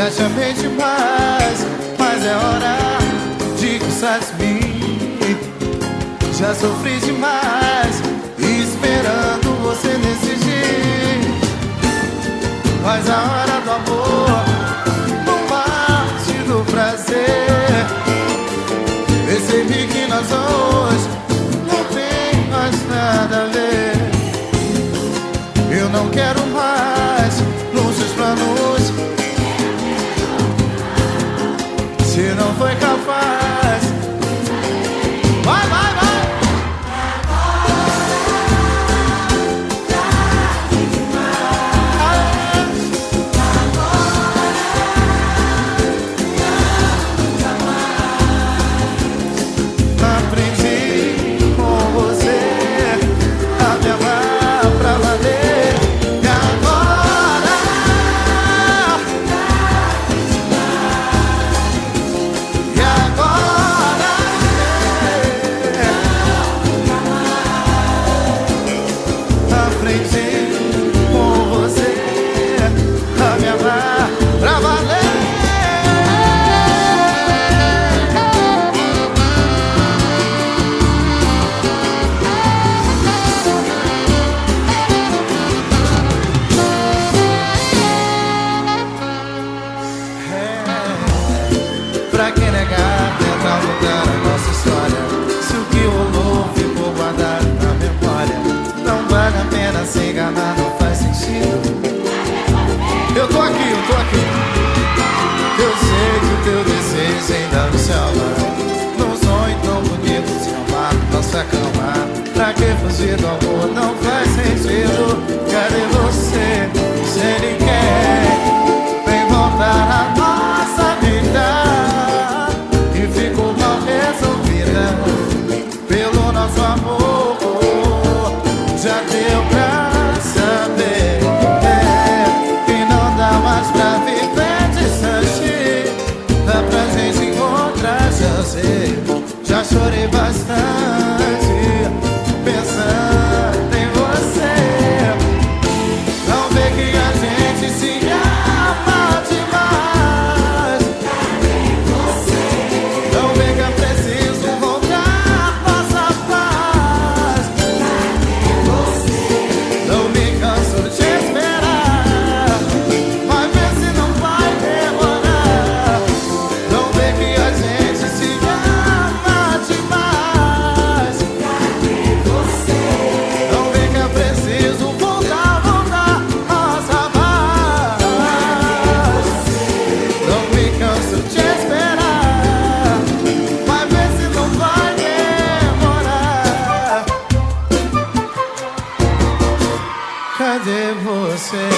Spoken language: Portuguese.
Já te amei demais, mas é hora de gostar de. Já sofri demais, esperando você decidir. Mas a hora do amor, no mate do prazer. Percebi que nós dois não tem mais nada a ver. Eu não quero mais seus planos. Foi capaz, places Pra que fugir do amor, não faz sentido Cadê você, se ele quer. Vem voltar a nossa vida. E ficou mal resolvida Pelo nosso amor. Já deu pra saber é, Que não dá mais pra viver distante Dá pra gente encontrar chance Já chorei bastante você.